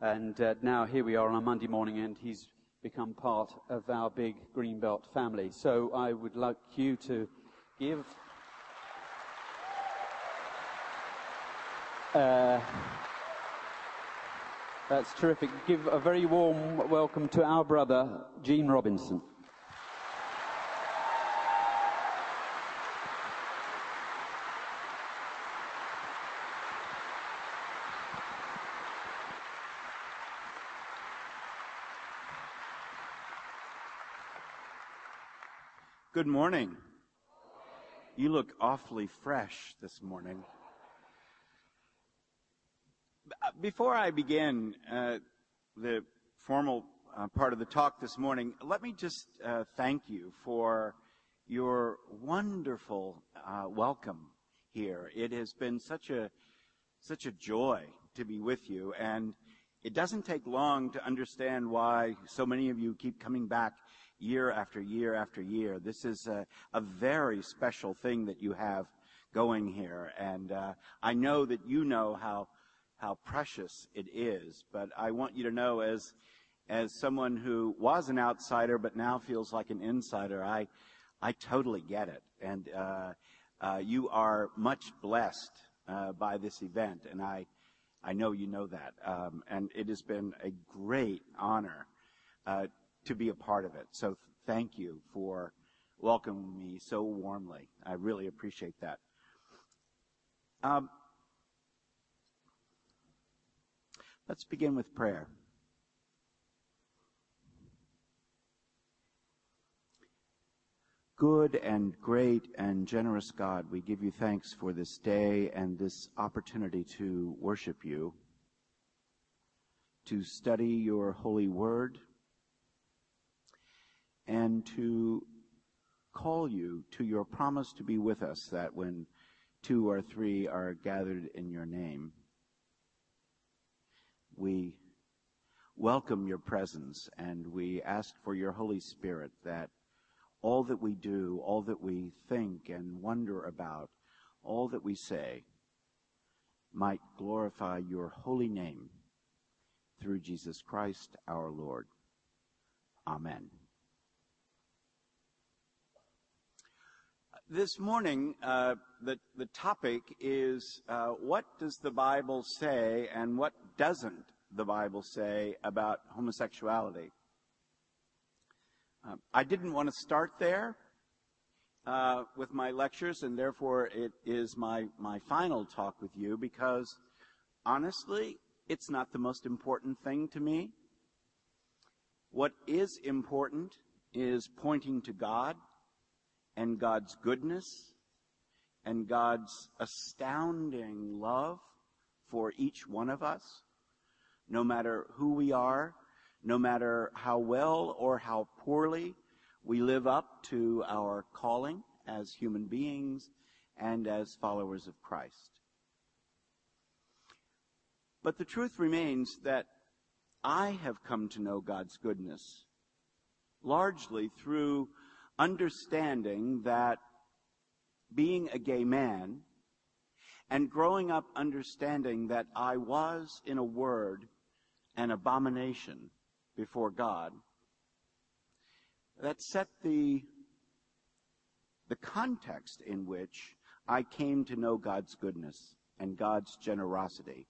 And uh, now here we are on a Monday morning, and he's become part of our big Greenbelt family. So I would like you to give. Uh, that's terrific. Give a very warm welcome to our brother, Gene Robinson. Good morning. You look awfully fresh this morning. Before I begin uh, the formal uh, part of the talk this morning, let me just uh, thank you for your wonderful uh, welcome here. It has been such a such a joy to be with you, and it doesn't take long to understand why so many of you keep coming back year after year after year. This is a, a very special thing that you have going here. And uh, I know that you know how, how precious it is, but I want you to know as, as someone who was an outsider but now feels like an insider, I, I totally get it. And uh, uh, you are much blessed uh, by this event, and I, I know you know that. Um, and it has been a great honor uh, to be a part of it. So thank you for welcoming me so warmly. I really appreciate that. Um, let's begin with prayer. Good and great and generous God, we give you thanks for this day and this opportunity to worship you, to study your holy word, and to call you to your promise to be with us, that when two or three are gathered in your name, we welcome your presence and we ask for your Holy Spirit that all that we do, all that we think and wonder about, all that we say might glorify your holy name through Jesus Christ our Lord. Amen. This morning, uh, the, the topic is uh, what does the Bible say and what doesn't the Bible say about homosexuality? Uh, I didn't want to start there uh, with my lectures, and therefore it is my, my final talk with you because honestly, it's not the most important thing to me. What is important is pointing to God and God's goodness and God's astounding love for each one of us, no matter who we are, no matter how well or how poorly we live up to our calling as human beings and as followers of Christ. But the truth remains that I have come to know God's goodness largely through understanding that being a gay man and growing up understanding that I was, in a word, an abomination before God, that set the, the context in which I came to know God's goodness and God's generosity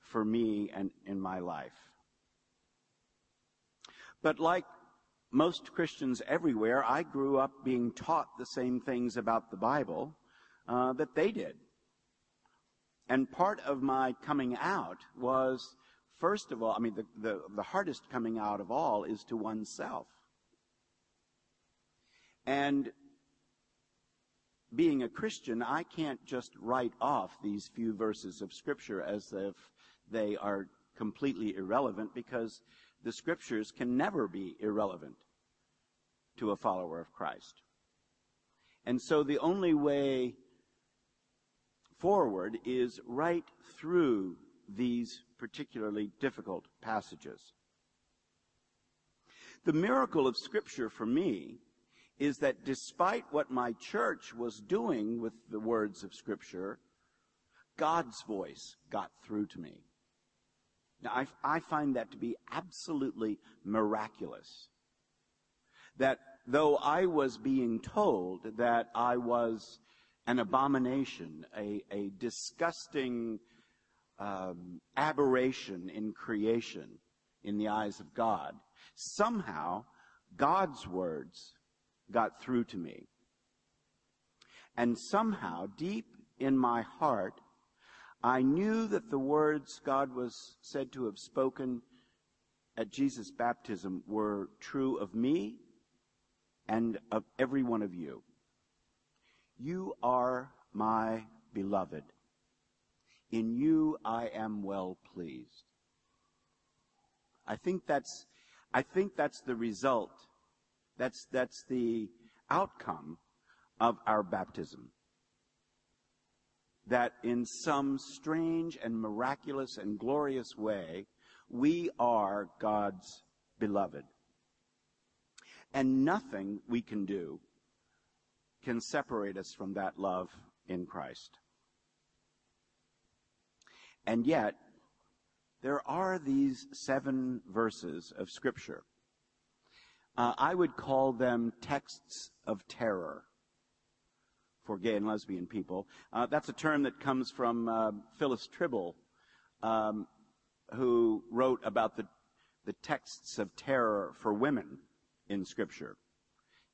for me and in my life. But like most Christians everywhere, I grew up being taught the same things about the Bible uh, that they did. And part of my coming out was, first of all, I mean, the, the, the hardest coming out of all is to oneself. And being a Christian, I can't just write off these few verses of Scripture as if they are completely irrelevant because the scriptures can never be irrelevant to a follower of Christ. And so the only way forward is right through these particularly difficult passages. The miracle of Scripture for me is that despite what my church was doing with the words of Scripture, God's voice got through to me. Now, I, I find that to be absolutely miraculous. That though I was being told that I was an abomination, a, a disgusting um, aberration in creation in the eyes of God, somehow God's words got through to me. And somehow, deep in my heart, I knew that the words God was said to have spoken at Jesus' baptism were true of me and of every one of you. You are my beloved. In you I am well pleased. I think that's, I think that's the result. That's, that's the outcome of our baptism. That in some strange and miraculous and glorious way, we are God's beloved. And nothing we can do can separate us from that love in Christ. And yet, there are these seven verses of Scripture. Uh, I would call them texts of terror for gay and lesbian people. Uh, that's a term that comes from uh, Phyllis Trible, um, who wrote about the, the texts of terror for women in Scripture.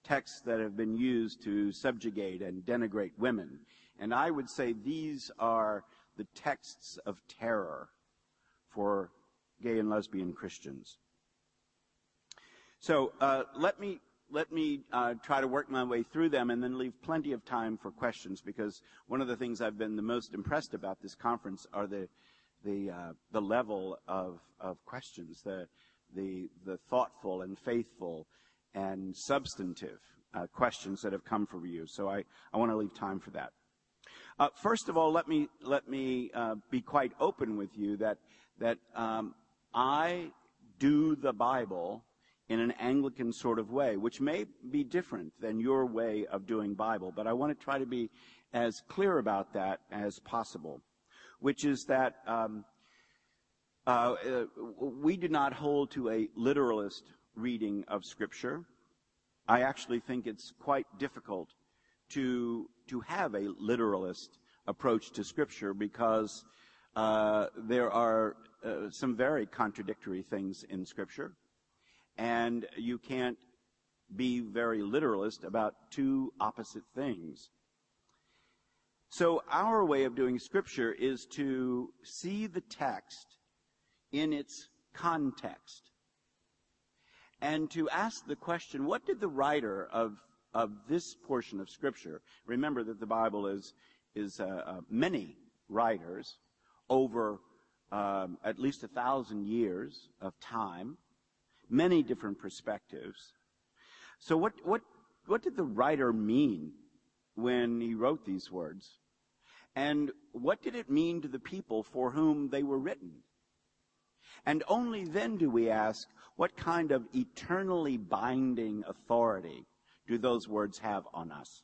Texts that have been used to subjugate and denigrate women. And I would say these are the texts of terror for gay and lesbian Christians. So uh, let me let me uh, try to work my way through them and then leave plenty of time for questions because one of the things I've been the most impressed about this conference are the the uh, the level of of questions, the the the thoughtful and faithful and substantive uh, questions that have come from you. So I, I want to leave time for that. Uh, first of all, let me let me uh, be quite open with you that that um, I do the Bible in an Anglican sort of way, which may be different than your way of doing Bible, but I want to try to be as clear about that as possible, which is that um, uh, uh we do not hold to a literalist reading of Scripture. I actually think it's quite difficult to to have a literalist approach to Scripture because uh, there are uh, some very contradictory things in Scripture, and you can't be very literalist about two opposite things. So our way of doing Scripture is to see the text in its context and to ask the question, what did the writer of, of this portion of Scripture, remember that the Bible is, is uh, uh, many writers over um, at least a thousand years of time, many different perspectives. So what, what, what did the writer mean when he wrote these words? And what did it mean to the people for whom they were written? And only then do we ask, what kind of eternally binding authority do those words have on us?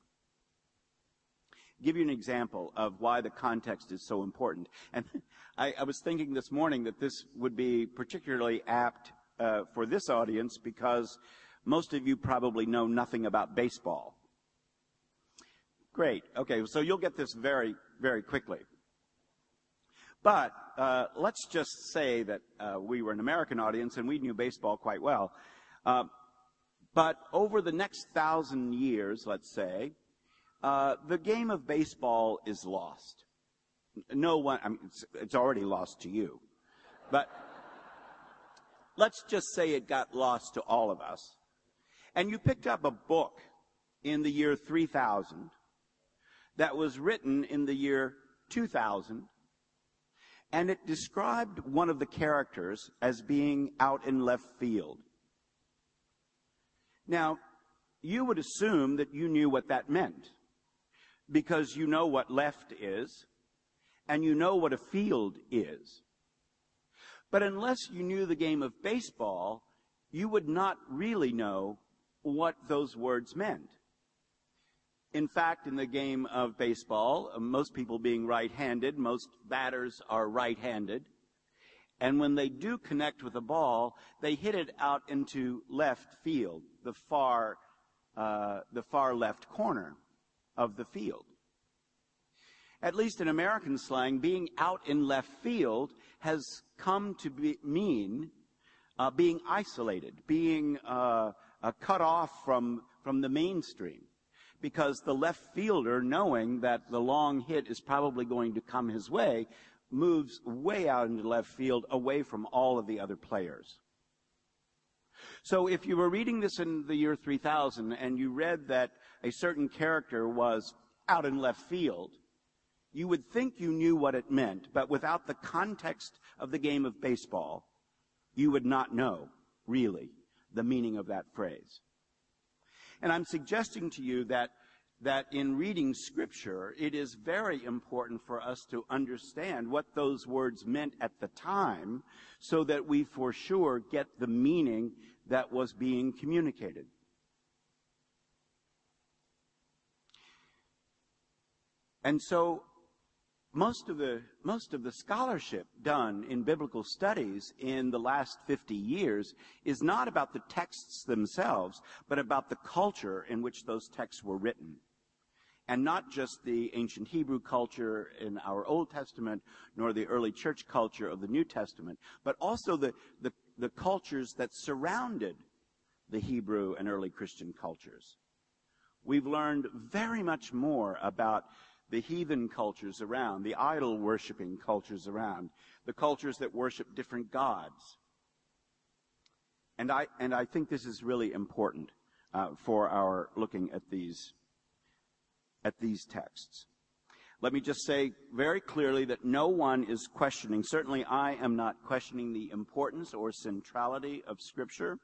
Give you an example of why the context is so important. And I, I was thinking this morning that this would be particularly apt uh, for this audience because most of you probably know nothing about baseball. Great. Okay, so you'll get this very, very quickly. But uh, let's just say that uh, we were an American audience and we knew baseball quite well. Uh, but over the next thousand years, let's say, uh, the game of baseball is lost. No one, I mean, it's, it's already lost to you. But let's just say it got lost to all of us. And you picked up a book in the year 3000 that was written in the year 2000 and it described one of the characters as being out in left field. Now, you would assume that you knew what that meant because you know what left is and you know what a field is. But unless you knew the game of baseball, you would not really know what those words meant. In fact, in the game of baseball, most people being right-handed, most batters are right-handed. And when they do connect with the ball, they hit it out into left field, the far, uh, the far left corner of the field. At least in American slang, being out in left field has come to be, mean uh, being isolated, being uh, uh, cut off from, from the mainstream. Because the left fielder, knowing that the long hit is probably going to come his way, moves way out into left field away from all of the other players. So if you were reading this in the year 3000 and you read that a certain character was out in left field, you would think you knew what it meant, but without the context of the game of baseball, you would not know, really, the meaning of that phrase. And I'm suggesting to you that, that in reading scripture, it is very important for us to understand what those words meant at the time so that we for sure get the meaning that was being communicated. And so most of the most of the scholarship done in biblical studies in the last 50 years is not about the texts themselves but about the culture in which those texts were written. And not just the ancient Hebrew culture in our Old Testament nor the early church culture of the New Testament but also the the, the cultures that surrounded the Hebrew and early Christian cultures. We've learned very much more about the heathen cultures around, the idol worshiping cultures around, the cultures that worship different gods. And I, and I think this is really important uh, for our looking at these, at these texts. Let me just say very clearly that no one is questioning, certainly I am not questioning the importance or centrality of Scripture.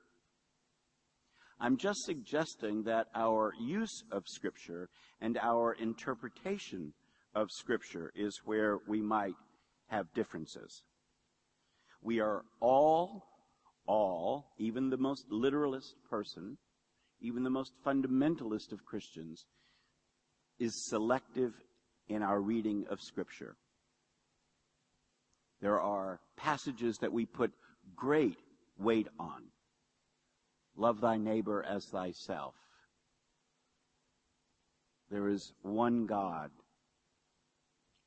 I'm just suggesting that our use of Scripture and our interpretation of Scripture is where we might have differences. We are all, all, even the most literalist person, even the most fundamentalist of Christians, is selective in our reading of Scripture. There are passages that we put great weight on Love thy neighbor as thyself. There is one God.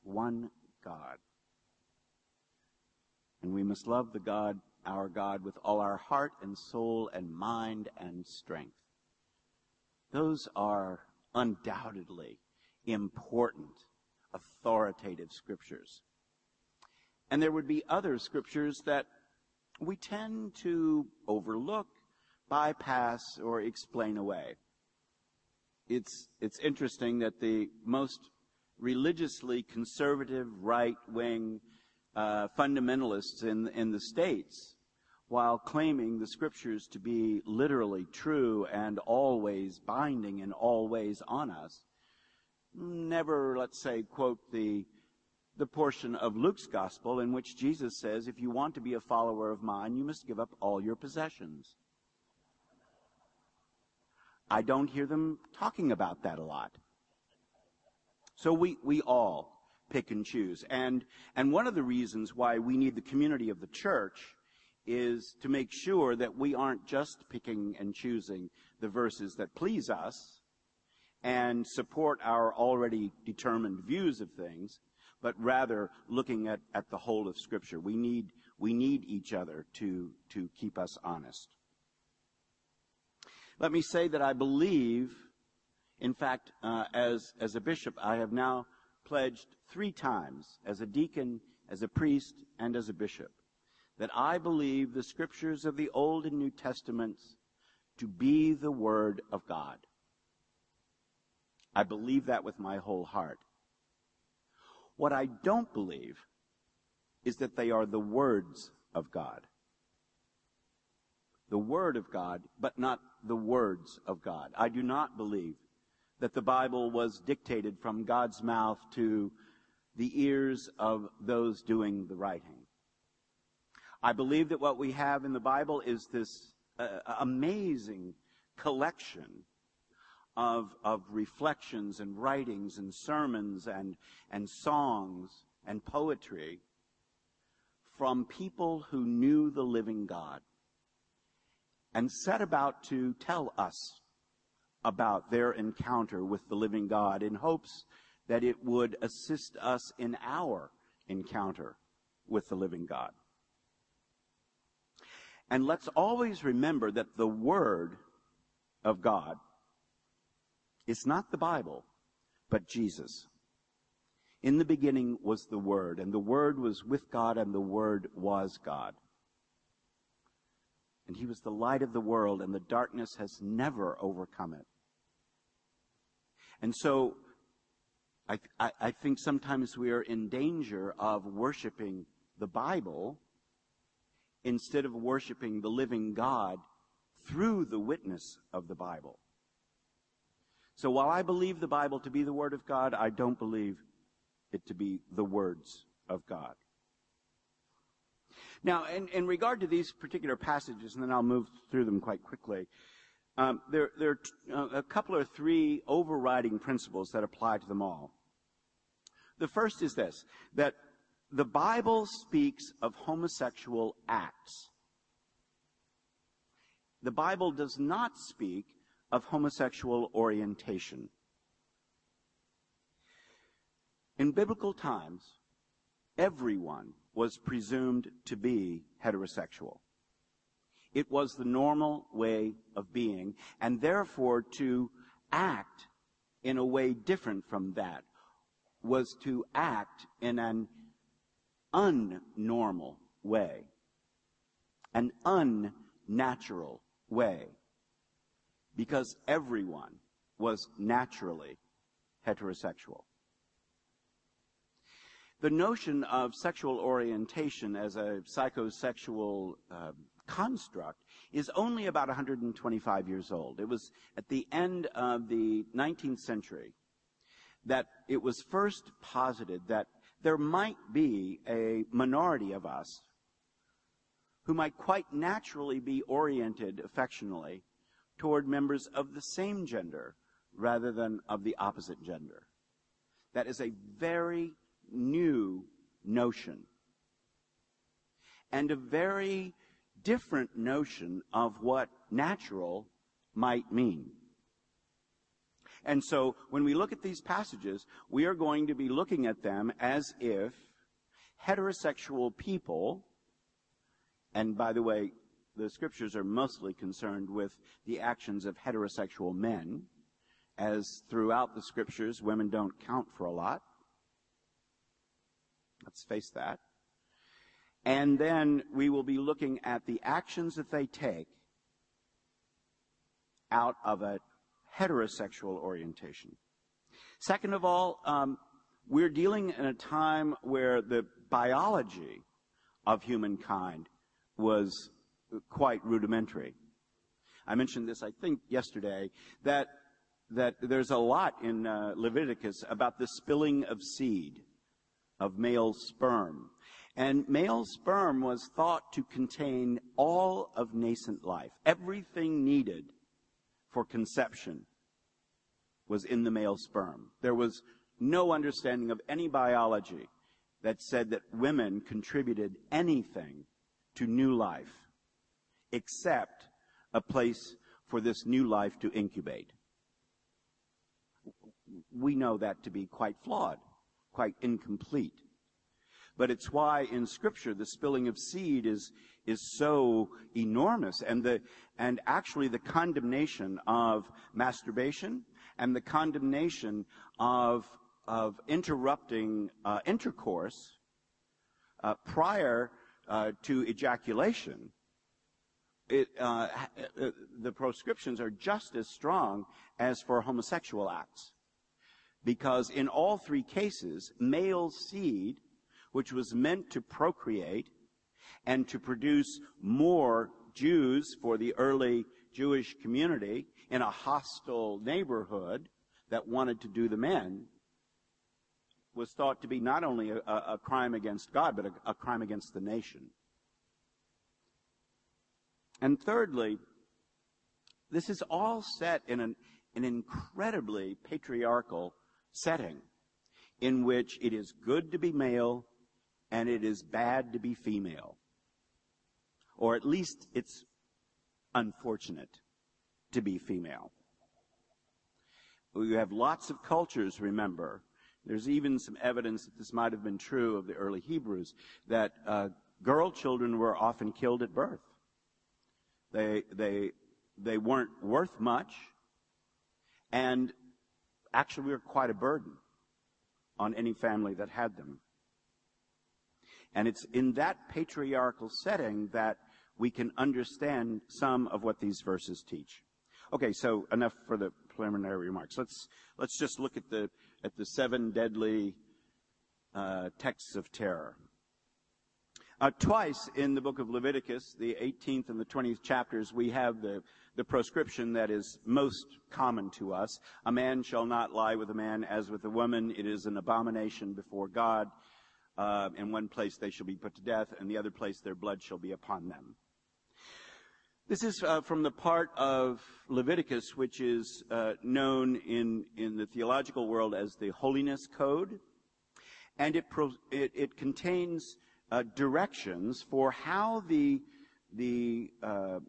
One God. And we must love the God, our God, with all our heart and soul and mind and strength. Those are undoubtedly important, authoritative scriptures. And there would be other scriptures that we tend to overlook bypass or explain away. It's, it's interesting that the most religiously conservative right-wing uh, fundamentalists in, in the states, while claiming the scriptures to be literally true and always binding and always on us, never, let's say, quote the the portion of Luke's gospel in which Jesus says, if you want to be a follower of mine, you must give up all your possessions. I don't hear them talking about that a lot. So we, we all pick and choose. And, and one of the reasons why we need the community of the church is to make sure that we aren't just picking and choosing the verses that please us and support our already determined views of things, but rather looking at, at the whole of Scripture. We need, we need each other to, to keep us honest. Let me say that I believe, in fact, uh, as, as a bishop, I have now pledged three times, as a deacon, as a priest, and as a bishop, that I believe the scriptures of the Old and New Testaments to be the Word of God. I believe that with my whole heart. What I don't believe is that they are the words of God the Word of God, but not the words of God. I do not believe that the Bible was dictated from God's mouth to the ears of those doing the writing. I believe that what we have in the Bible is this uh, amazing collection of, of reflections and writings and sermons and, and songs and poetry from people who knew the living God and set about to tell us about their encounter with the living God in hopes that it would assist us in our encounter with the living God. And let's always remember that the Word of God is not the Bible, but Jesus. In the beginning was the Word, and the Word was with God, and the Word was God. And He was the light of the world, and the darkness has never overcome it. And so, I, I, I think sometimes we are in danger of worshiping the Bible instead of worshiping the living God through the witness of the Bible. So while I believe the Bible to be the Word of God, I don't believe it to be the words of God. Now, in, in regard to these particular passages, and then I'll move through them quite quickly, um, there, there are uh, a couple or three overriding principles that apply to them all. The first is this, that the Bible speaks of homosexual acts. The Bible does not speak of homosexual orientation. In biblical times, everyone was presumed to be heterosexual. It was the normal way of being, and therefore to act in a way different from that was to act in an unnormal way, an unnatural way, because everyone was naturally heterosexual. The notion of sexual orientation as a psychosexual uh, construct is only about 125 years old. It was at the end of the 19th century that it was first posited that there might be a minority of us who might quite naturally be oriented affectionately toward members of the same gender rather than of the opposite gender. That is a very new notion and a very different notion of what natural might mean. And so when we look at these passages, we are going to be looking at them as if heterosexual people, and by the way, the scriptures are mostly concerned with the actions of heterosexual men, as throughout the scriptures, women don't count for a lot. Let's face that. And then we will be looking at the actions that they take out of a heterosexual orientation. Second of all, um, we're dealing in a time where the biology of humankind was quite rudimentary. I mentioned this, I think, yesterday, that that there's a lot in uh, Leviticus about the spilling of seed, of male sperm. And male sperm was thought to contain all of nascent life. Everything needed for conception was in the male sperm. There was no understanding of any biology that said that women contributed anything to new life except a place for this new life to incubate. We know that to be quite flawed, quite incomplete. But it's why in scripture the spilling of seed is, is so enormous and the, and actually the condemnation of masturbation and the condemnation of, of interrupting uh, intercourse uh, prior uh, to ejaculation. It, uh, uh, the proscriptions are just as strong as for homosexual acts. Because in all three cases, male seed which was meant to procreate and to produce more Jews for the early Jewish community in a hostile neighborhood that wanted to do the men, was thought to be not only a, a crime against God, but a, a crime against the nation. And thirdly, this is all set in an, an incredibly patriarchal setting in which it is good to be male and it is bad to be female. Or at least it's unfortunate to be female. We have lots of cultures, remember. There's even some evidence that this might have been true of the early Hebrews, that uh, girl children were often killed at birth. They, they, they weren't worth much, and actually we were quite a burden on any family that had them. And it's in that patriarchal setting that we can understand some of what these verses teach. Okay, so enough for the preliminary remarks. Let's let's just look at the at the seven deadly uh, texts of terror. Uh, twice in the book of Leviticus, the 18th and the 20th chapters, we have the, the proscription that is most common to us. A man shall not lie with a man as with a woman. It is an abomination before God. Uh, in one place they shall be put to death, and the other place their blood shall be upon them. This is uh, from the part of Leviticus which is uh, known in, in the theological world as the Holiness Code. And it, pro- it, it contains uh, directions for how the, the, uh,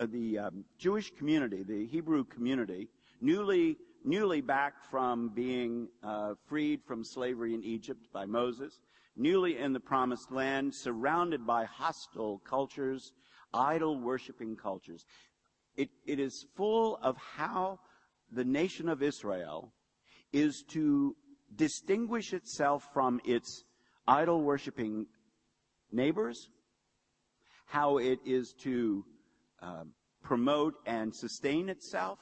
the um, Jewish community, the Hebrew community, newly, newly back from being uh, freed from slavery in Egypt by Moses, newly in the promised land, surrounded by hostile cultures, idol worshiping cultures. It, it is full of how the nation of Israel is to distinguish itself from its idol worshiping neighbors, how it is to uh, promote and sustain itself,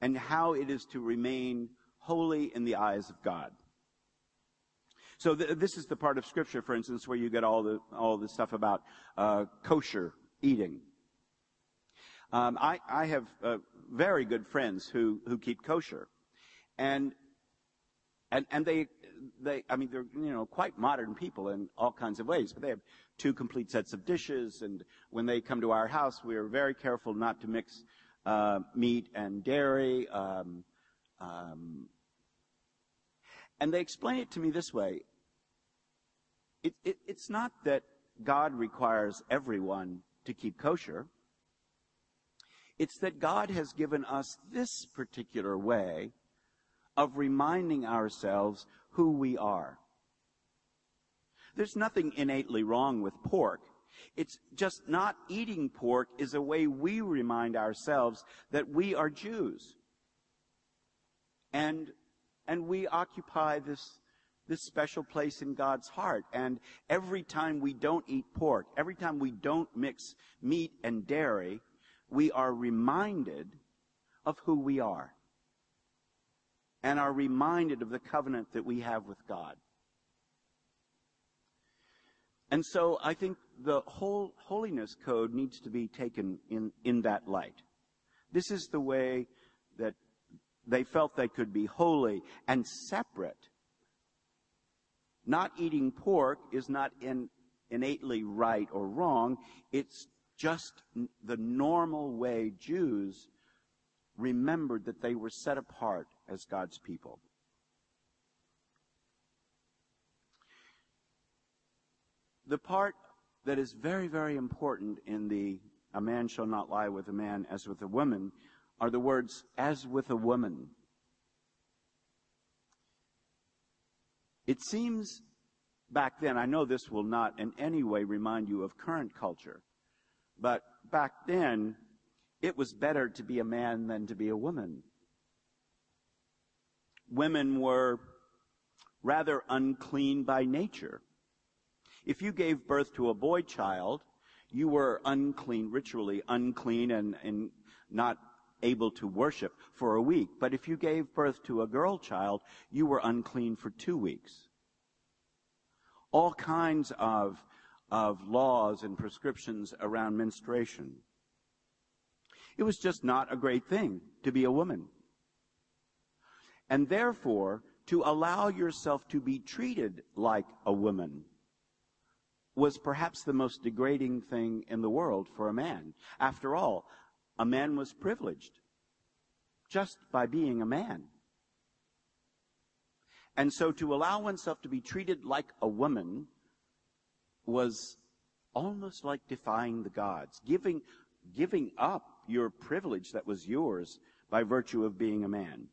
and how it is to remain holy in the eyes of God. So th- this is the part of Scripture, for instance, where you get all the all the stuff about uh, kosher eating. Um, I, I have uh, very good friends who who keep kosher, and and and they they I mean they're you know quite modern people in all kinds of ways, but they have two complete sets of dishes, and when they come to our house, we are very careful not to mix uh, meat and dairy. Um, um, and they explain it to me this way. It, it, it's not that God requires everyone to keep kosher. It's that God has given us this particular way of reminding ourselves who we are. There's nothing innately wrong with pork. It's just not eating pork is a way we remind ourselves that we are Jews. And and we occupy this, this special place in God's heart. And every time we don't eat pork, every time we don't mix meat and dairy, we are reminded of who we are. And are reminded of the covenant that we have with God. And so I think the whole holiness code needs to be taken in, in that light. This is the way that they felt they could be holy and separate. Not eating pork is not in, innately right or wrong. It's just the normal way Jews remembered that they were set apart as God's people. The part that is very, very important in the a man shall not lie with a man as with a woman are the words, as with a woman. It seems back then, I know this will not in any way remind you of current culture, but back then, it was better to be a man than to be a woman. Women were rather unclean by nature. If you gave birth to a boy child, you were unclean, ritually unclean and, and not able to worship for a week. But if you gave birth to a girl child, you were unclean for two weeks. All kinds of, of laws and prescriptions around menstruation. It was just not a great thing to be a woman. And therefore, to allow yourself to be treated like a woman was perhaps the most degrading thing in the world for a man. After all, a man was privileged just by being a man. And so to allow oneself to be treated like a woman was almost like defying the gods, giving, giving up your privilege that was yours by virtue of being a man.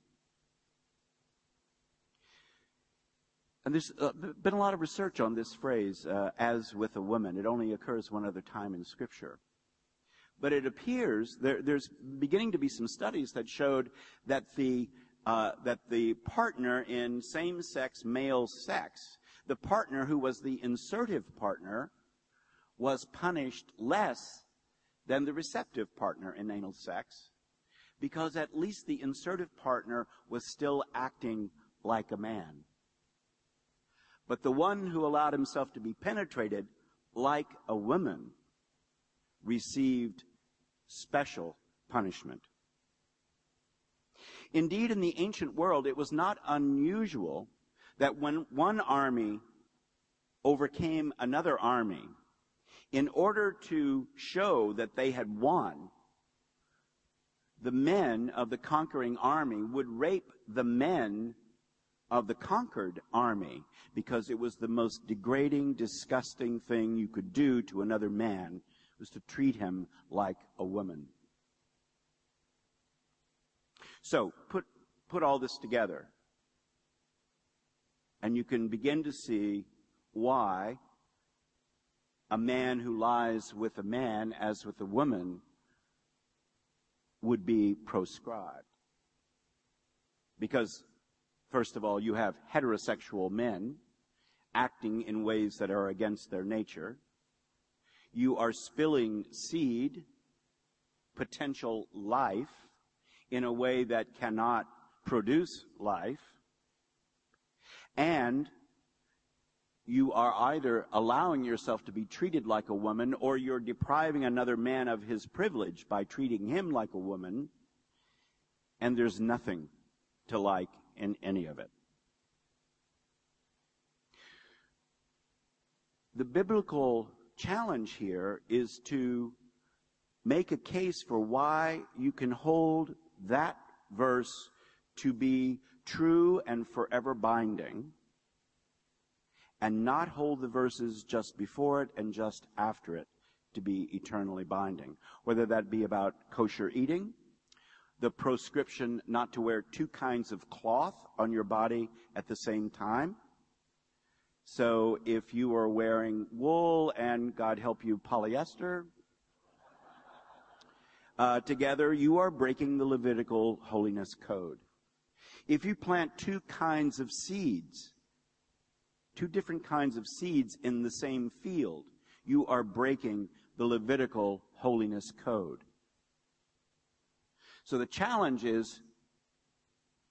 And there's uh, been a lot of research on this phrase, uh, as with a woman. It only occurs one other time in Scripture. But it appears there, there's beginning to be some studies that showed that the uh, that the partner in same-sex male sex, the partner who was the insertive partner, was punished less than the receptive partner in anal sex, because at least the insertive partner was still acting like a man. But the one who allowed himself to be penetrated like a woman received special punishment. Indeed, in the ancient world, it was not unusual that when one army overcame another army, in order to show that they had won, the men of the conquering army would rape the men of the conquered army because it was the most degrading, disgusting thing you could do to another man was to treat him like a woman. So put, put all this together and you can begin to see why a man who lies with a man as with a woman would be proscribed. Because, first of all, you have heterosexual men acting in ways that are against their nature. You are spilling seed, potential life, in a way that cannot produce life. And you are either allowing yourself to be treated like a woman or you're depriving another man of his privilege by treating him like a woman. And there's nothing to like in any of it. The biblical challenge here is to make a case for why you can hold that verse to be true and forever binding and not hold the verses just before it and just after it to be eternally binding. Whether that be about kosher eating, the proscription not to wear two kinds of cloth on your body at the same time. So if you are wearing wool and God help you polyester, uh, together, you are breaking the Levitical holiness code. If you plant two kinds of seeds, two different kinds of seeds in the same field, you are breaking the Levitical holiness code. So the challenge is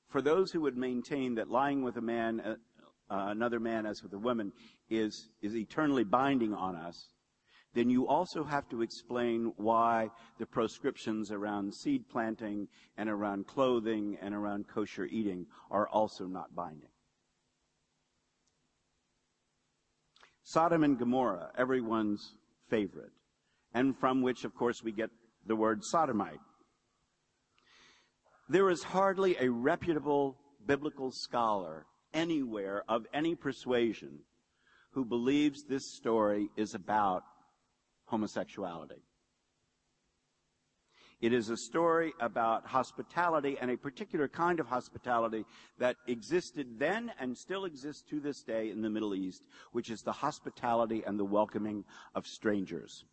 for those who would maintain that lying with a man, uh, uh, another man as with a woman, is, is eternally binding on us, then you also have to explain why the proscriptions around seed planting and around clothing and around kosher eating are also not binding. Sodom and Gomorrah, everyone's favorite, and from which, of course, we get the word sodomite. There is hardly a reputable biblical scholar anywhere of any persuasion who believes this story is about homosexuality. It is a story about hospitality and a particular kind of hospitality that existed then and still exists to this day in the Middle East, which is the hospitality and the welcoming of strangers.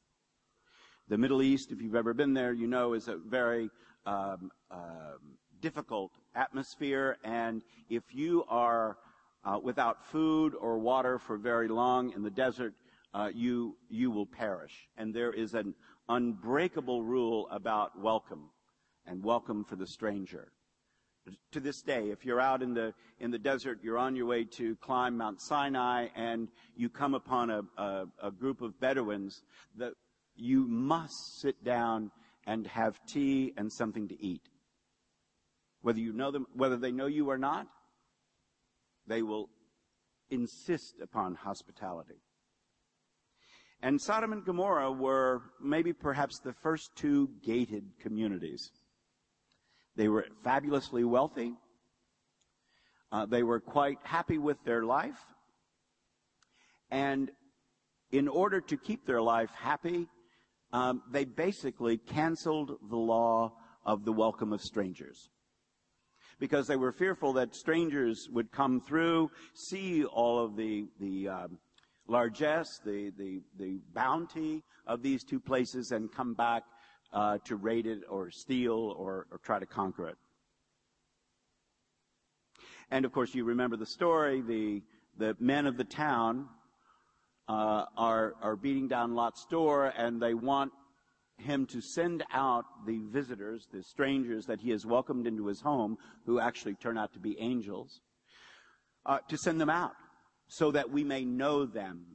The Middle East, if you've ever been there, you know is a very um, uh, difficult atmosphere, and if you are uh, without food or water for very long in the desert, uh, you, you will perish. And there is an unbreakable rule about welcome and welcome for the stranger. To this day, if you're out in the, in the desert, you're on your way to climb Mount Sinai and you come upon a, a, a group of Bedouins that you must sit down and have tea and something to eat. Whether you know them, whether they know you or not, they will insist upon hospitality. And Sodom and Gomorrah were maybe perhaps the first two gated communities. They were fabulously wealthy. Uh, they were quite happy with their life. And in order to keep their life happy, um, they basically canceled the law of the welcome of strangers. Because they were fearful that strangers would come through, see all of the, the um, largesse, the, the, the bounty of these two places, and come back uh, to raid it or steal or, or try to conquer it. And of course, you remember the story. The the men of the town uh, are are beating down Lot's door, and they want him to send out the visitors, the strangers that he has welcomed into his home, who actually turn out to be angels, uh, to send them out so that we may know them.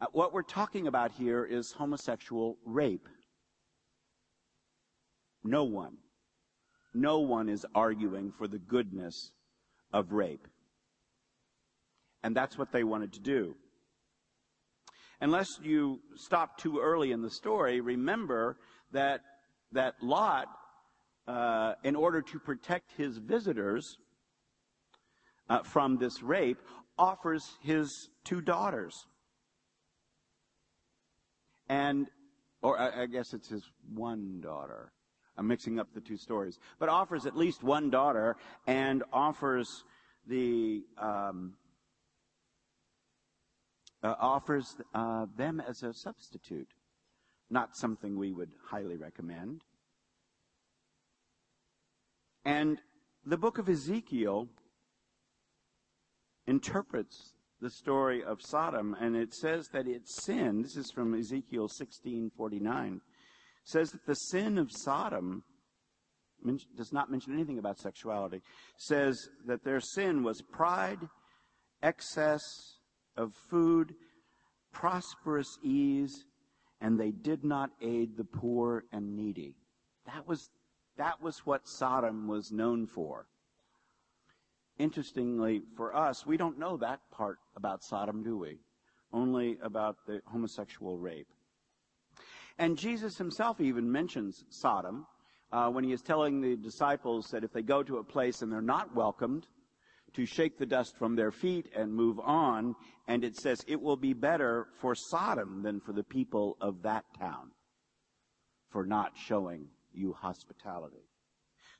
Uh, what we're talking about here is homosexual rape. No one, no one is arguing for the goodness of rape. And that's what they wanted to do. Unless you stop too early in the story, remember that, that Lot, uh, in order to protect his visitors uh, from this rape, offers his two daughters. And, or I, I guess it's his one daughter. I'm mixing up the two stories. But offers at least one daughter and offers the, um, uh, offers uh, them as a substitute. Not something we would highly recommend. And the book of Ezekiel interprets the story of Sodom, and it says that its sin, this is from Ezekiel 16:49, says that the sin of Sodom does not mention anything about sexuality, says that their sin was pride, excess, of food, prosperous ease, and they did not aid the poor and needy. That was, that was what Sodom was known for. Interestingly, for us, we don't know that part about Sodom, do we? Only about the homosexual rape. And Jesus himself even mentions Sodom uh, when he is telling the disciples that if they go to a place and they're not welcomed, to shake the dust from their feet and move on. And it says it will be better for Sodom than for the people of that town for not showing you hospitality.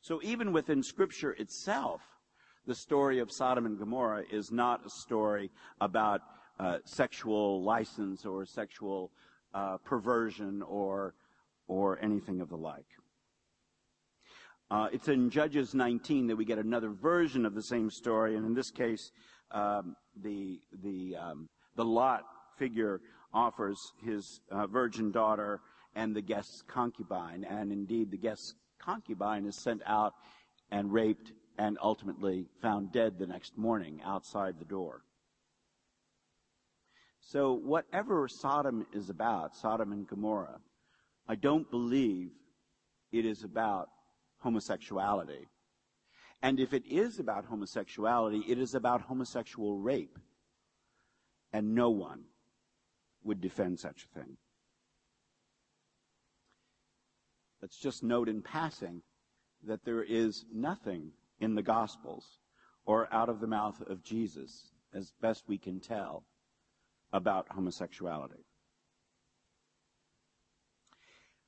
So even within scripture itself, the story of Sodom and Gomorrah is not a story about uh, sexual license or sexual uh, perversion or or anything of the like. Uh, it's in Judges 19 that we get another version of the same story, and in this case, um, the the um, the Lot figure offers his uh, virgin daughter and the guest's concubine, and indeed the guest's concubine is sent out and raped and ultimately found dead the next morning outside the door. So whatever Sodom is about, Sodom and Gomorrah, I don't believe it is about homosexuality. And if it is about homosexuality, it is about homosexual rape. And no one would defend such a thing. Let's just note in passing that there is nothing in the Gospels or out of the mouth of Jesus, as best we can tell, about homosexuality.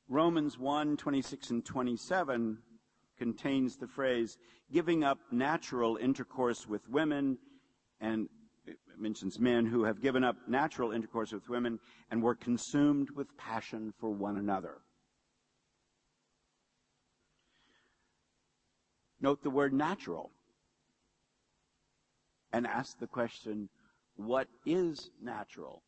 Romans 1 26 and 27 contains the phrase giving up natural intercourse with women and mentions men who have given up natural intercourse with women and were consumed with passion for one another. Note the word natural and ask the question, what is natural?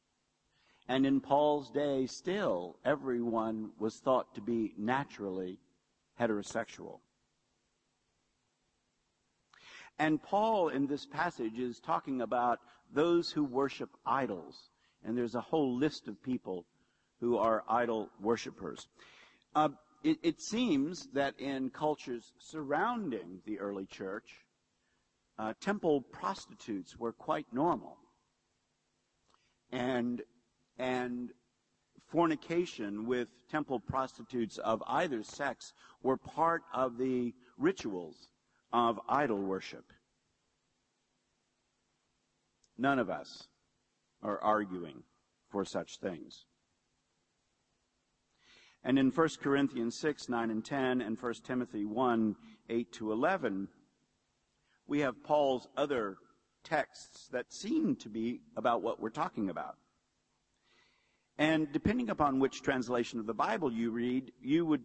And in Paul's day, still, everyone was thought to be naturally heterosexual. And Paul in this passage is talking about those who worship idols. And there's a whole list of people who are idol worshippers. Uh, it, it, seems that in cultures surrounding the early church, uh, temple prostitutes were quite normal. And, and fornication with temple prostitutes of either sex were part of the rituals of idol worship. None of us are arguing for such things. And in 1 Corinthians 6, 9 and 10, and 1 Timothy 1, 8 to 11, we have Paul's other texts that seem to be about what we're talking about. And depending upon which translation of the Bible you read, you would,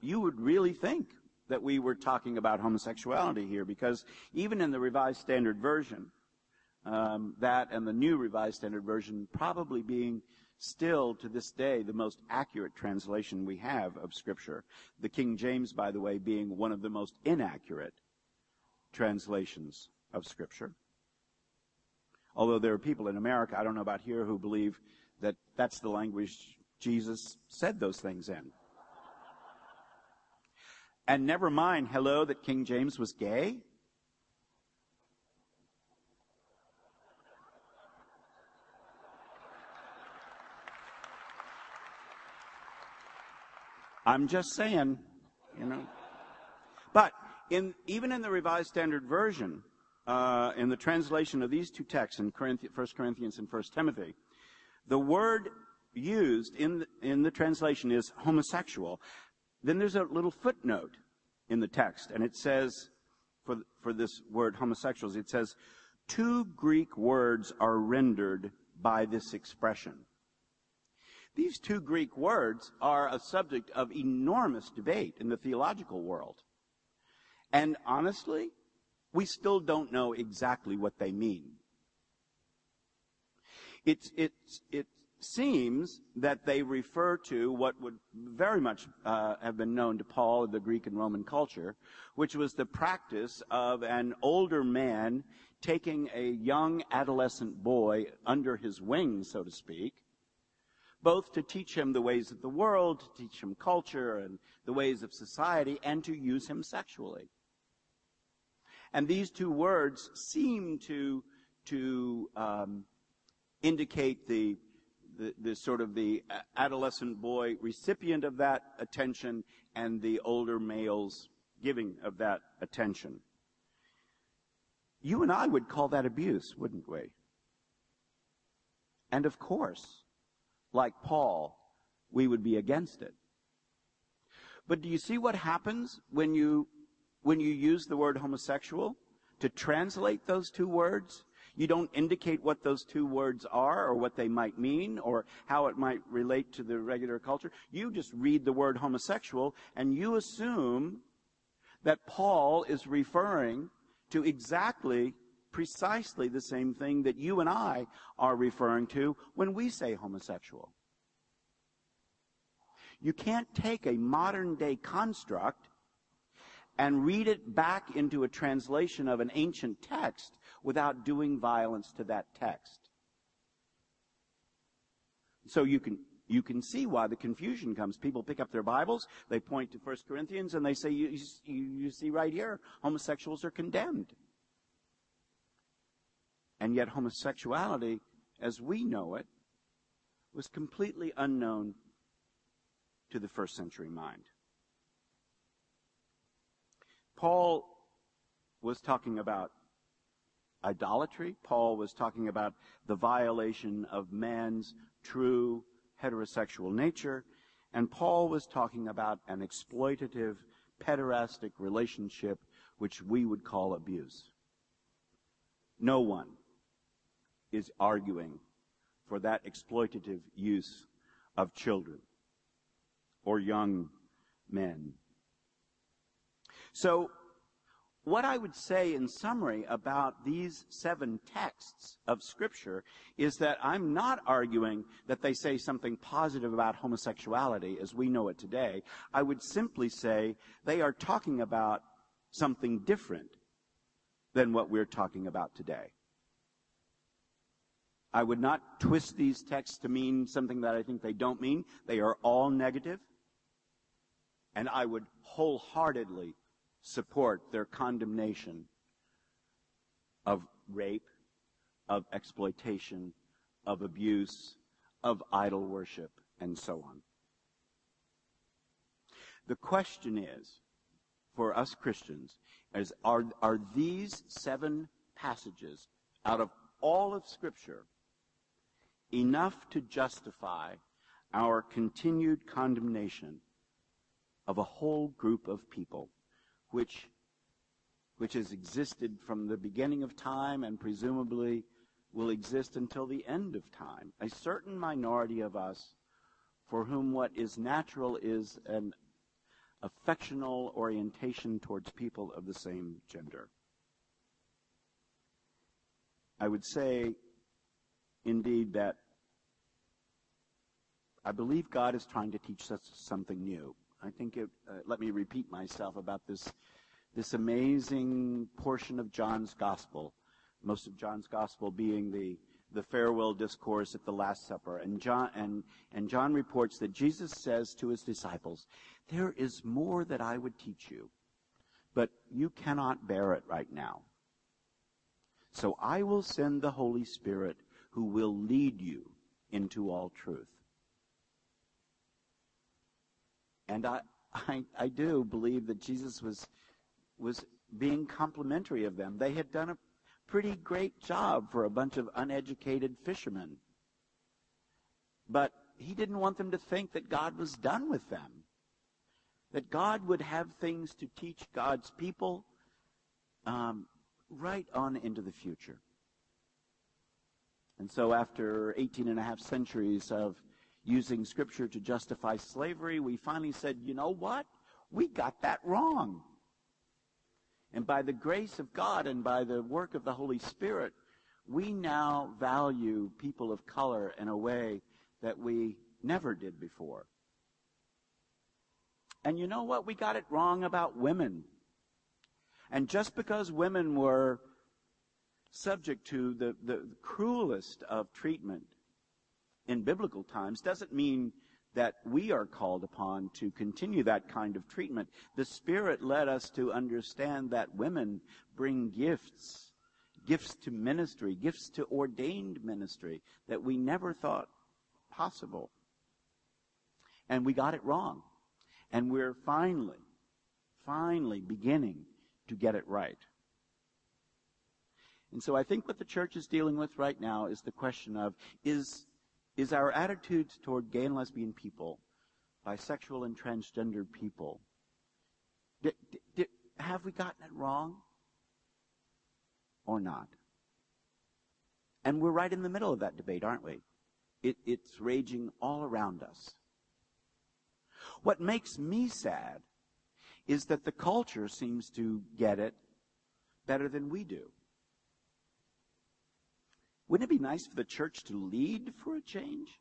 you would really think that we were talking about homosexuality here, because even in the Revised Standard Version, um, that and the New Revised Standard Version probably being still to this day the most accurate translation we have of Scripture. The King James, by the way, being one of the most inaccurate translations of Scripture. Although there are people in America, I don't know about here, who believe that that's the language Jesus said those things in. And never mind, hello, that King James was gay. I'm just saying, you know. But in, even in the Revised Standard Version, uh, in the translation of these two texts in 1 Corinthians and 1 Timothy, the word used in the, in the translation is homosexual. Then there's a little footnote in the text, and it says, for, for this word homosexuals, it says, two Greek words are rendered by this expression. These two Greek words are a subject of enormous debate in the theological world. And honestly, we still don't know exactly what they mean. It's, it's, it seems that they refer to what would very much uh, have been known to Paul in the Greek and Roman culture, which was the practice of an older man taking a young adolescent boy under his wing, so to speak, both to teach him the ways of the world, to teach him culture and the ways of society, and to use him sexually. And these two words seem to, to um, indicate the, the, the sort of the uh, adolescent boy recipient of that attention and the older male's giving of that attention. You and I would call that abuse, wouldn't we? And of course, like Paul, we would be against it. But do you see what happens when you, when you use the word homosexual to translate those two words? You don't indicate what those two words are or what they might mean or how it might relate to the regular culture. You just read the word homosexual and you assume that Paul is referring to exactly precisely the same thing that you and I are referring to when we say homosexual. You can't take a modern day construct and read it back into a translation of an ancient text without doing violence to that text. So you can you can see why the confusion comes. People pick up their Bibles, they point to 1 Corinthians, and they say, you, you, you see right here, homosexuals are condemned. And yet, homosexuality, as we know it, was completely unknown to the first century mind. Paul was talking about idolatry. Paul was talking about the violation of man's true heterosexual nature. And Paul was talking about an exploitative, pederastic relationship, which we would call abuse. No one is arguing for that exploitative use of children or young men. So, what I would say in summary about these seven texts of Scripture is that I'm not arguing that they say something positive about homosexuality as we know it today. I would simply say they are talking about something different than what we're talking about today. I would not twist these texts to mean something that I think they don't mean. They are all negative. And I would wholeheartedly support their condemnation of rape, of exploitation, of abuse, of idol worship, and so on. The question is, for us Christians, is are, are these seven passages out of all of Scripture enough to justify our continued condemnation of a whole group of people, which, which has existed from the beginning of time and presumably will exist until the end of time. A certain minority of us for whom what is natural is an affectional orientation towards people of the same gender. I would say, indeed, that I believe God is trying to teach us something new. I think it, uh, let me repeat myself about this, this amazing portion of John's gospel, most of John's gospel being the, the farewell discourse at the Last Supper. And John, and, and John reports that Jesus says to his disciples, there is more that I would teach you, but you cannot bear it right now. So I will send the Holy Spirit who will lead you into all truth. And I, I, I do believe that Jesus was, was being complimentary of them. They had done a pretty great job for a bunch of uneducated fishermen. But he didn't want them to think that God was done with them. That God would have things to teach God's people um, right on into the future. And so after 18 and a half centuries of using scripture to justify slavery, we finally said, you know what? We got that wrong. And by the grace of God and by the work of the Holy Spirit, we now value people of color in a way that we never did before. And you know what? We got it wrong about women. And just because women were subject to the, the cruelest of treatment in biblical times doesn't mean that we are called upon to continue that kind of treatment. The Spirit led us to understand that women bring gifts, gifts to ministry, gifts to ordained ministry that we never thought possible. And we got it wrong. And we're finally, finally beginning to get it right. And so I think what the church is dealing with right now is the question of is is our attitudes toward gay and lesbian people, bisexual and transgender people, did, did, have we gotten it wrong or not? And we're right in the middle of that debate, aren't we? It, it's raging all around us. What makes me sad is that the culture seems to get it better than we do. Wouldn't it be nice for the church to lead for a change?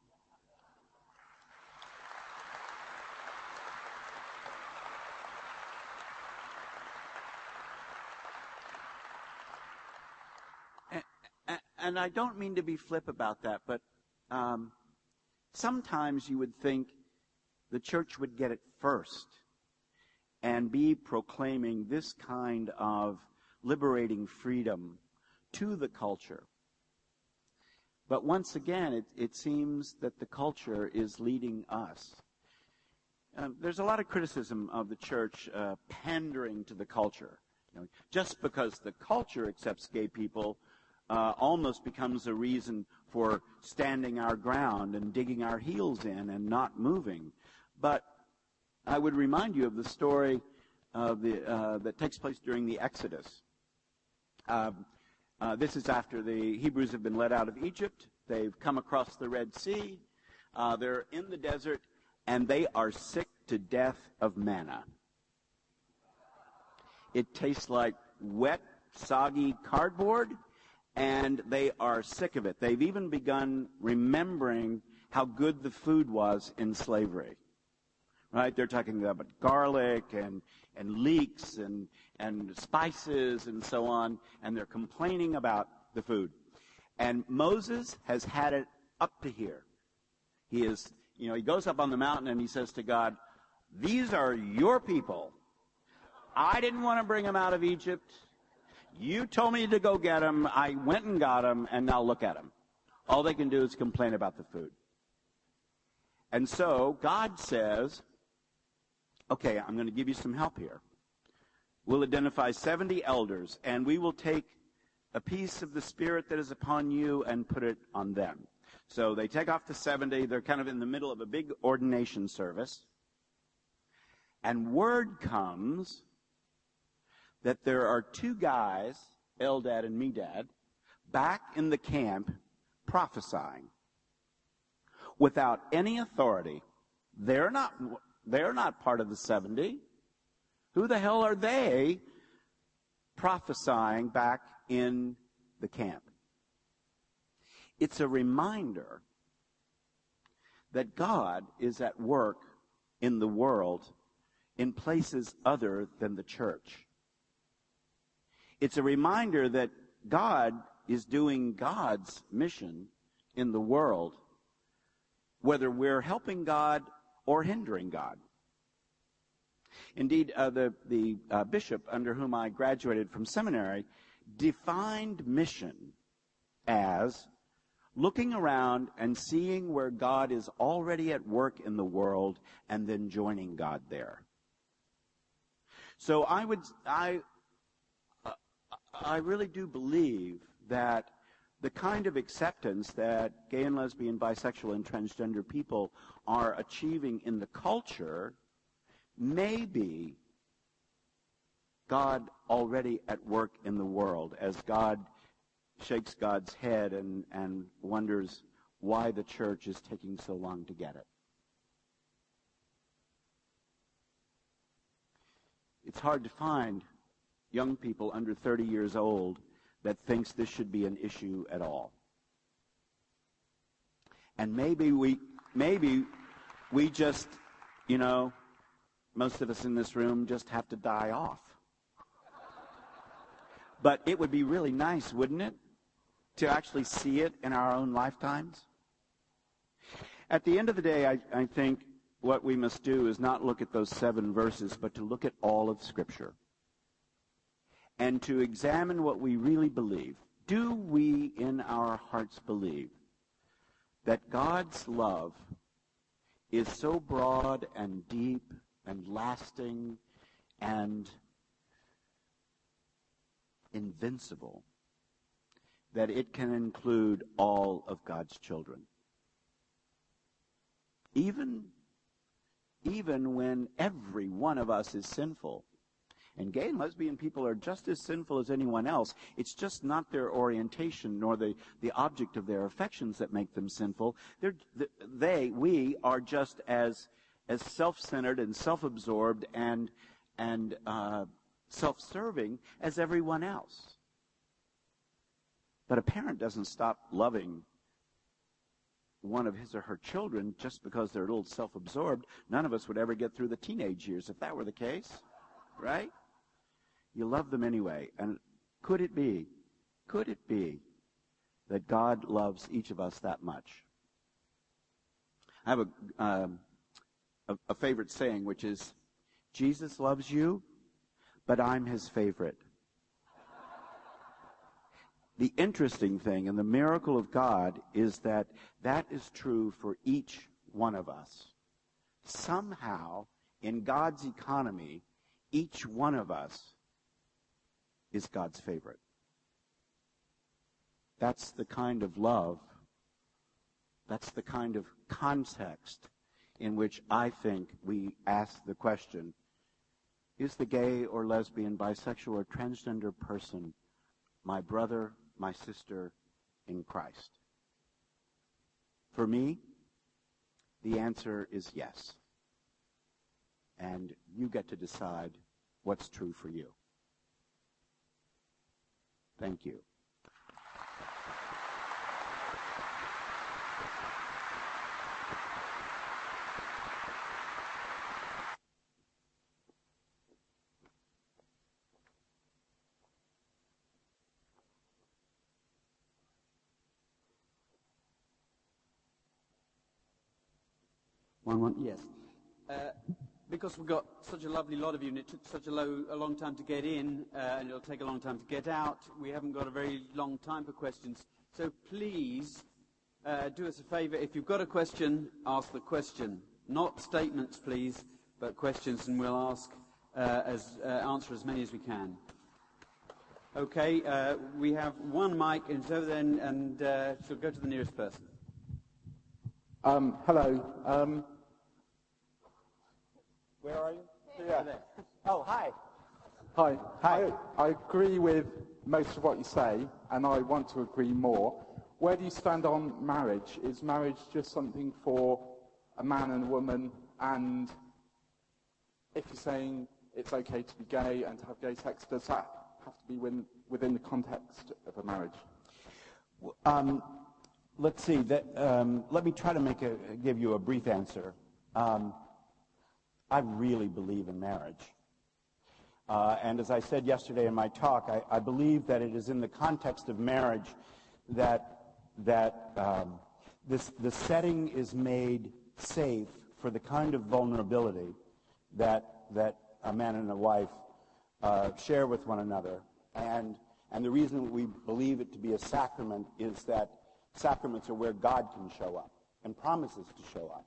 And, I don't mean to be flip about that, but um, sometimes you would think the church would get it first and be proclaiming this kind of liberating freedom to the culture. But once again, it, it seems that the culture is leading us. Um, there's a lot of criticism of the church uh, pandering to the culture. You know, just because the culture accepts gay people uh, almost becomes a reason for standing our ground and digging our heels in and not moving. But I would remind you of the story of the, uh, that takes place during the Exodus. Um, uh, this is after the Hebrews have been led out of Egypt. They've come across the Red Sea. Uh, they're in the desert, and they are sick to death of manna. It tastes like wet, soggy cardboard, and they are sick of it. They've even begun remembering how good the food was in slavery. Right? They're talking about garlic and, and leeks and, and spices and so on, and they're complaining about the food. And Moses has had it up to here. He is, you know, he goes up on the mountain and he says to God, These are your people. I didn't want to bring them out of Egypt. You told me to go get them. I went and got them, and now look at them. All they can do is complain about the food. And so God says, okay, I'm going to give you some help here. We'll identify 70 elders, and we will take a piece of the Spirit that is upon you and put it on them. So they take off the 70. They're kind of in the middle of a big ordination service. And word comes that there are two guys, Eldad and Medad, back in the camp prophesying without any authority. They're not, they're not part of the 70. Who the hell are they prophesying back in the camp? It's a reminder that God is at work in the world in places other than the church. It's a reminder that God is doing God's mission in the world, whether we're helping God or hindering God. Indeed, uh, the, the uh, bishop under whom I graduated from seminary defined mission as looking around and seeing where God is already at work in the world and then joining God there. So I would, I, uh, I really do believe that the kind of acceptance that gay and lesbian, bisexual, and transgender people are achieving in the culture may be God already at work in the world as God shakes God's head and, and wonders why the church is taking so long to get it. It's hard to find young people under 30 years old that thinks this should be an issue at all. And maybe we, maybe we just, you know, most of us in this room just have to die off. But it would be really nice, wouldn't it, to actually see it in our own lifetimes? At the end of the day, I, I think what we must do is not look at those seven verses, but to look at all of Scripture and to examine what we really believe. Do we in our hearts believe that God's love is so broad and deep and lasting and invincible that it can include all of God's children? Even, even when every one of us is sinful, and gay and lesbian people are just as sinful as anyone else. It's just not their orientation nor the, the object of their affections that make them sinful. They're, they, we, are just as, as self-centered and self-absorbed and, and uh, self-serving as everyone else. But a parent doesn't stop loving one of his or her children just because they're a little self-absorbed. None of us would ever get through the teenage years if that were the case, right? You love them anyway. And could it be, could it be that God loves each of us that much? I have a, um, a, a favorite saying, which is, Jesus loves you, but I'm his favorite. The interesting thing and the miracle of God is that that is true for each one of us. Somehow, in God's economy, each one of us is God's favorite. That's the kind of love, that's the kind of context in which I think we ask the question, is the gay or lesbian, bisexual or transgender person my brother, my sister in Christ? For me, the answer is yes. And you get to decide what's true for you. Thank you. One, one, yes. Uh, because we've got such a lovely lot of you and it took such a, low, a long time to get in uh, and it'll take a long time to get out, we haven't got a very long time for questions. So please uh, do us a favour. If you've got a question, ask the question. Not statements, please, but questions, and we'll ask uh, as, uh, answer as many as we can. Okay, uh, we have one mic, and so then, and uh, she'll go to the nearest person. Um, hello. Um, Where are you? Yeah. Oh, hi. hi. Hi. I, I agree with most of what you say, and I want to agree more. Where do you stand on marriage? Is marriage just something for a man and a woman? And if you're saying it's okay to be gay and to have gay sex, does that have to be within, within the context of a marriage? Um, let's see. That, um, let me try to make a, give you a brief answer. Um, I really believe in marriage. Uh, and as I said yesterday in my talk, I, I, believe that it is in the context of marriage that, that um, this, the setting is made safe for the kind of vulnerability that, that a man and a wife uh, share with one another. And, and the reason we believe it to be a sacrament is that sacraments are where God can show up and promises to show up.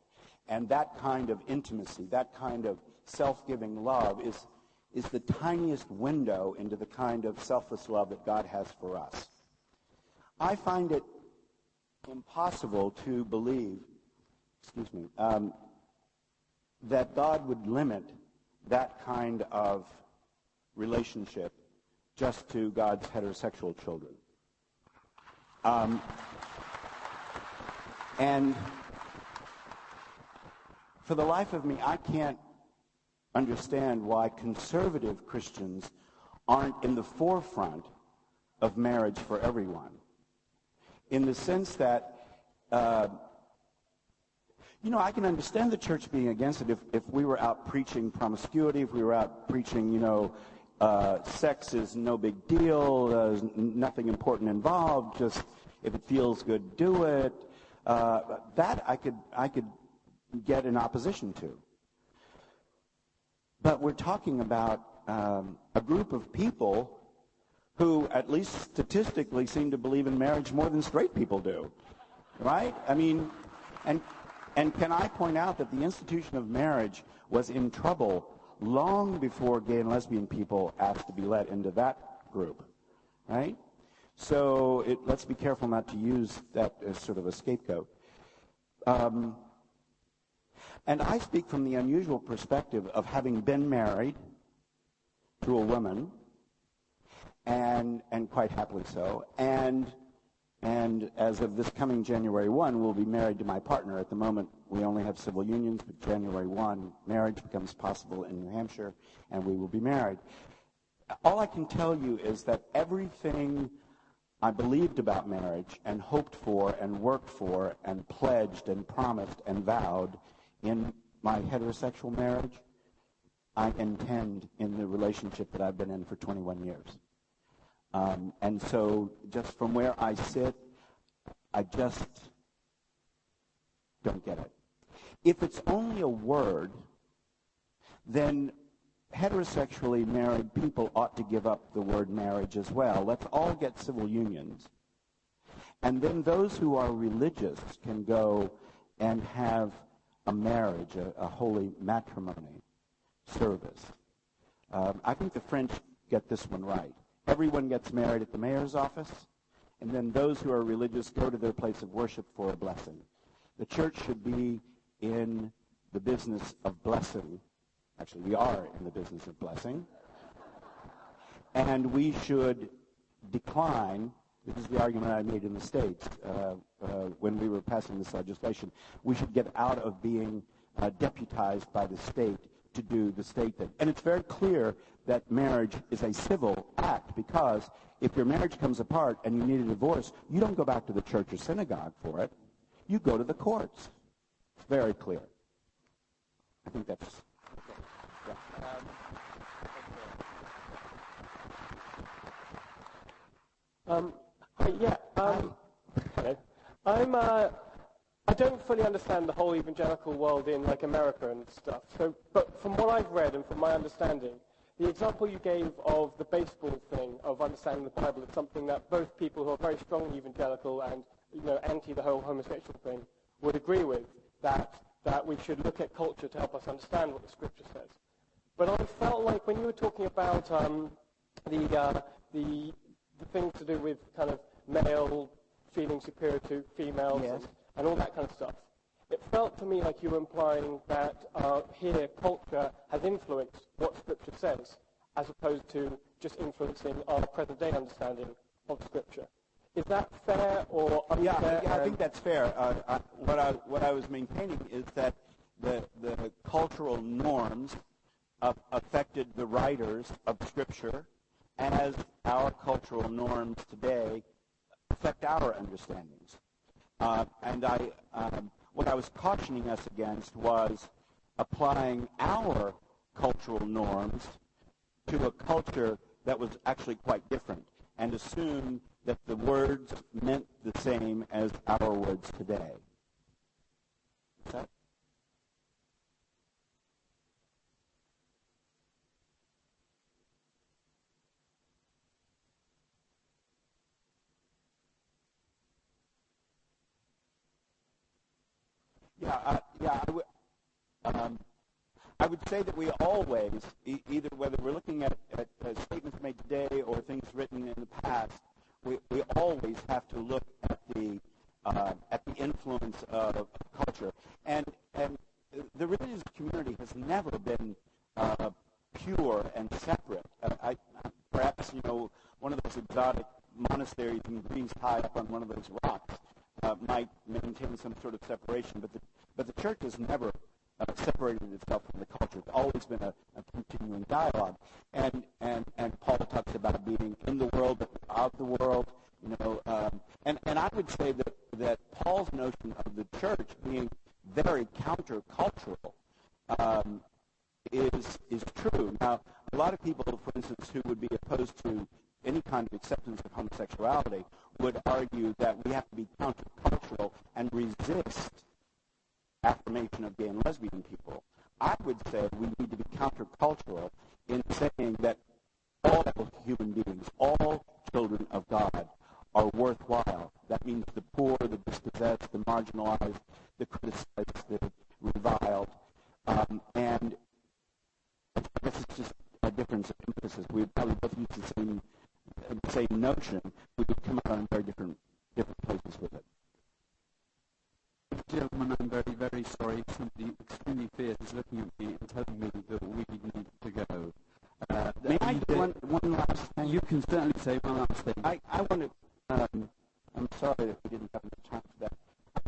And that kind of intimacy, that kind of self-giving love is, is the tiniest window into the kind of selfless love that God has for us. I find it impossible to believe, excuse me, um, that God would limit that kind of relationship just to God's heterosexual children. Um, and for the life of me, I can't understand why conservative Christians aren't in the forefront of marriage for everyone. In the sense that, uh, you know, I can understand the church being against it if, if we were out preaching promiscuity, if we were out preaching, you know, uh, sex is no big deal, there's nothing important involved, just if it feels good, do it. Uh, that I could, I could get in opposition to. But we're talking about um, a group of people who, at least statistically, seem to believe in marriage more than straight people do. Right? I mean, and, and can I point out that the institution of marriage was in trouble long before gay and lesbian people asked to be let into that group? Right? So it, let's be careful not to use that as sort of a scapegoat. Um, and I speak from the unusual perspective of having been married to a woman, and, and quite happily so, and, and as of this coming January 1, we'll be married to my partner. At the moment, we only have civil unions, but January 1, marriage becomes possible in New Hampshire, and we will be married. All I can tell you is that everything I believed about marriage and hoped for and worked for and pledged and promised and vowed in my heterosexual marriage, I intend in the relationship that I've been in for 21 years. Um, and so just from where I sit, I just don't get it. If it's only a word, then heterosexually married people ought to give up the word marriage as well. Let's all get civil unions. And then those who are religious can go and have a marriage, a, a holy matrimony service. Um, I think the French get this one right. Everyone gets married at the mayor's office, and then those who are religious go to their place of worship for a blessing. The church should be in the business of blessing. Actually, we are in the business of blessing. And we should decline this is the argument I made in the States uh, uh, when we were passing this legislation. We should get out of being uh, deputized by the state to do the state thing. And it's very clear that marriage is a civil act because if your marriage comes apart and you need a divorce, you don't go back to the church or synagogue for it. You go to the courts. It's very clear. I think that's. Okay. Yeah. Um, Um, yeah. Um, hello. I'm. Uh, I don't fully understand the whole evangelical world in like America and stuff. So, but from what I've read and from my understanding, the example you gave of the baseball thing of understanding the Bible is something that both people who are very strongly evangelical and you know anti the whole homosexual thing would agree with. That that we should look at culture to help us understand what the Scripture says. But I felt like when you were talking about um, the uh, the the things to do with kind of male feeling superior to females yes. and, and, all that kind of stuff. it felt to me like you were implying that uh, here culture has influenced what Scripture says, as opposed to just influencing our present-day understanding of Scripture. Is that fair or unfair? Yeah, yeah I think that's fair. Uh, I, what, I, what I was maintaining is that the, the cultural norms affected the writers of Scripture as our cultural norms today affect our understandings. Uh, and I, um, what I was cautioning us against was applying our cultural norms to a culture that was actually quite different and assume that the words meant the same as our words today. Is that Yeah, uh, yeah. I, w- um, I would say that we always, e- either whether we're looking at, at, at statements made today or things written in the past, we, we always have to look at the uh, at the influence of culture. And and the religious community has never been uh, pure and separate. Uh, I, perhaps you know one of those exotic monasteries in Greece high up on one of those rocks uh, might maintain some sort of separation, but the, but the church has never uh, separated itself from the culture. It's always been a, a continuing dialogue. And, and, and Paul talks about being in the world, but of the world. You know, um, and, and I would say that, that Paul's notion of the church being very countercultural um, is, is true. Now, a lot of people, for instance, who would be opposed to any kind of acceptance of homosexuality would argue that we have to be countercultural and resist affirmation of gay and lesbian people. I would say we need to be countercultural in saying that all human beings, all children of God, are worthwhile. That means the poor, the dispossessed, the marginalized, the criticized, the reviled. Um, and I guess it's just a difference of emphasis. We probably both use the same same notion, we would come out on very different different places with it. Gentlemen, I'm very, very sorry. Somebody extremely fierce is looking at me and telling me that we need to go. Uh, May I do one, one last thing? You can certainly say one last thing. I, I want to, um, I'm sorry that we didn't have enough time for that.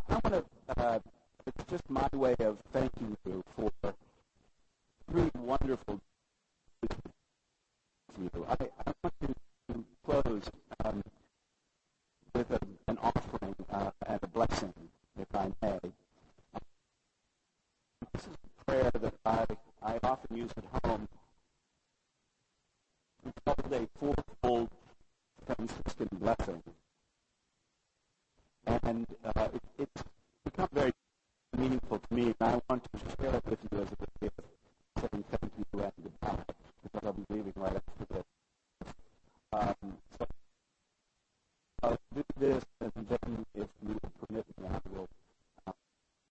I want to, uh, it's just my way of thanking you for three wonderful you. I, I want to close um, with a, an offering uh, and a blessing, if I may. Um, this is a prayer that I, I often use at home. It's called a fourfold Franciscan blessing. And uh, it, it's become very meaningful to me, and I want to share it with you as a gift, saying thank you and goodbye, because I'll be leaving right after this. Um, so I'll do this, and then if you permit me, I will